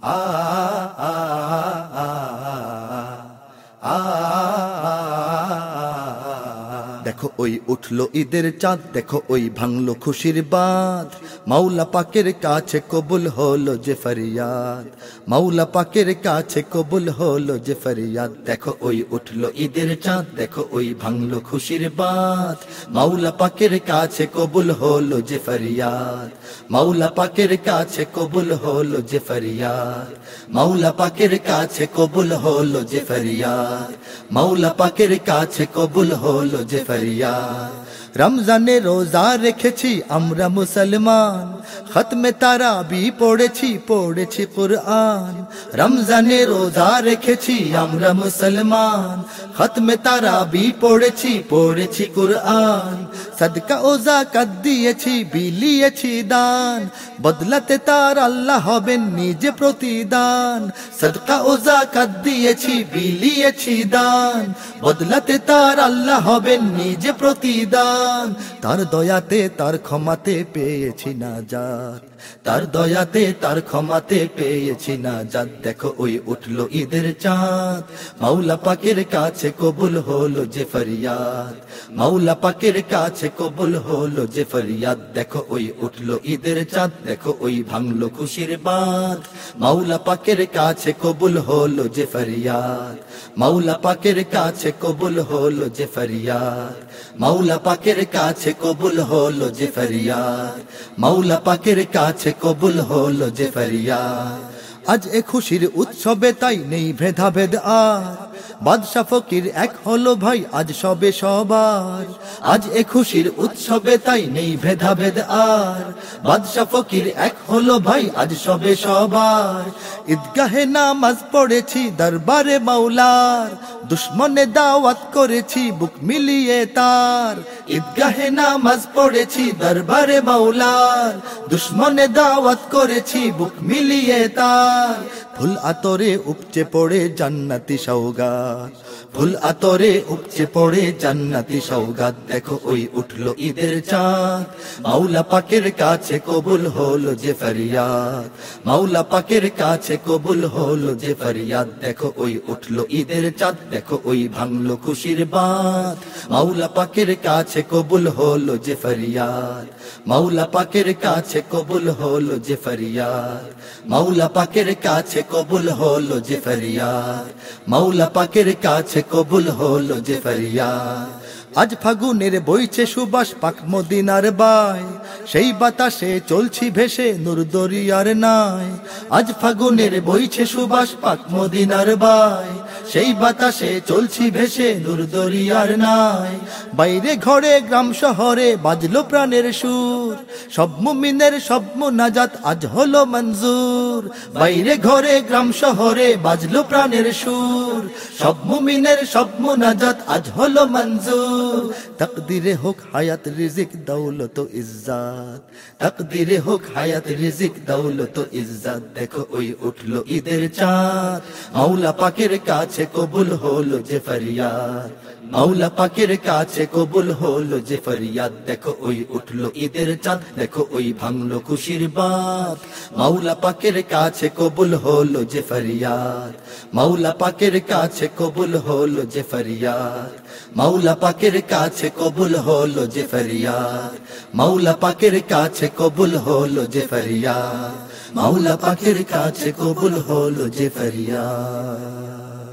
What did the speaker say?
Ah. দেখো ওই উঠল ঈদের চাঁদ, দেখো ওই ভাঙলো খুশির বাঁধ। মাওলা পাকের কাছে কবুল হলো যে ফরিয়াদ। মাওলা পাকের কাছে কবুল হলো যে ফরিয়াদ। দেখো ওই উঠল ঈদের চাঁদ, দেখো ওই ভাঙলো খুশির বাঁধ। মাওলা পাকের কাছে কবুল হলো যে ফরিয়াদ। মাওলা পাকের কাছে কবুল হলো যে ফরিয়াদ। মাওলা পাকের কাছে কবুল হলো যে ফরিয়াদ। মাওলা পাকের কাছে কবুল হলো যে ফরিয়াদ রমজানে রোজা রেখেছি আমরা মুসলমান। খতমে তারা বি পড়েছি পড়েছি কুরআন। রমজানে রোজা রেখেছি আমরা মুসলমান। খতমে তারা বি পড়েছি পড়েছি কুরআন। সদকা ওজা কাদ দিয়েছি বিলিয়েছি দান বদলাতে তার আল্লাহ হবেন নিজে প্রতিদান সদকা ওজা কাদ দিয়েছি বিলিয়েছি দান বদলাতে তার আল্লাহ হবেন নিজে প্রতিদান তার দয়াতে তার ক্ষমাতে পেয়েছি না যার তার দয়াতে তার ক্ষমাতে পেয়েছি না যার দেখো ওই উঠল ঈদের চাঁদ মাওলা পাকের কাছে কবুল হলো যে ফরিয়াদ। মাওলা পাকের কাছে কবুল হলো যে ফরিয়াদ। দেখো ওই উঠল ঈদের চাঁদ, দেখো ওই ভাঙলো খুশির বাঁধ। মাওলা পাকের কাছে কবুল হলো যে ফরিয়াদ। মাওলা পাকের কাছে কবুল হলো যে ফরিয়াদ। মাওলা পাকের কাছে কবুল হলো যে ফরিয়াদ। মাওলা পাকের কাছে কবুল হলো যে ফরিয়াদ। আজ এ খুশির উৎসবে তাই নেই ভেদাভেদ আর। বাদশা ফকির এক হলো ভাই, আজ সবে সবার। আজ এ খুশির উৎসবে তাই নেই ভেদাভেদ আর। বাদশা ফকির এক হলো ভাই, আজ সবে সবার। ঈদগাহে নামাজ পড়েছি দরবারে মাওলার। দুশ্মনে দাওয়াত করেছি, বুক মিলিয়ে তার। ঈদগাহে নামাজ পড়েছি দরবারে মাওলার। দুশ্মনে দাওয়াত করেছি, বুক মিলিয়ে তার। ফুল আতরে উপচে পড়ে জান্নাতি সৌগাত ফুল আতরে উপচে পড়ে জান্নাতি সৌগাত দেখো ওই উঠল ঈদের চাঁদ। মাওলা পাকের কাছে কবুল হলো যে ফরিয়াদ। মাওলা পাকের কাছে কবুল হলো যে ফরিয়াদ। দেখো ওই উঠল ঈদের চাঁদ। দেখো ওই ভাঙলো খুশির বাঁধ। মাওলা পাকের কাছে কবুল হলো যে ফরিয়াদ। মাওলা পাকের কাছে কবুল হলো যে ফরিয়াদ। মাওলা পাকের কাছে কবুল হলো যে ফরিয়াদ। মাওলা পাকের কাছে কবুল হলো যে ফরিয়াদ। আজ ফাগুনের বইছে সুবাস পাক মদিনার বাই। সেই বাতাসে চলছি ভেসে নূর দরিয়ার নাই। আজ ফাগুনের বইছে সুবাস পাক মদিনার বাই। সেই বাতাসে চলছি ভেসে নূর দরিয়ার নাই। বাইরে ঘরে গ্রাম শহরে বাজলো প্রাণের সুর। সব মুমিনের সব মুনাজাত আজ হলো মঞ্জুর। বাইরে ঘরে গ্রাম শহরে বাজলো প্রাণের সুর। সব মুমিনের সব মুনাজাত আজ হলো মঞ্জুর। তকদিরে হোক হায়াত, রিজিক, দৌলত, ইজ্জাত। তকদিরে হোক হায়াত, রিজিক, দৌলত, ইজ্জাত। দেখো ওই উঠল ঈদের চাঁদ। মাওলা পাকের কাছে কবুল হলো যে ফরিয়াদ। মাওলা পাকের কাছে কবুল হলো যে ফরিয়াদ। দেখো ওই উঠল ঈদের চাঁদ, দেখো ওই ভাঙলো খুশির বাত মাওলা পাকের কাছে কবুল হলো যে ফরিয়াদ। মাওলা পাকের কাছে কবুল হলো যে ফরিয়াদ। মাওলা পাকের কাছে কবুল হলো যে ফরিয়াদ। মাওলা পাকের কাছে কবুল হলো যে ফরিয়াদ। মাওলা পাকের কাছে কবুল হলো যে ফরিয়াদ।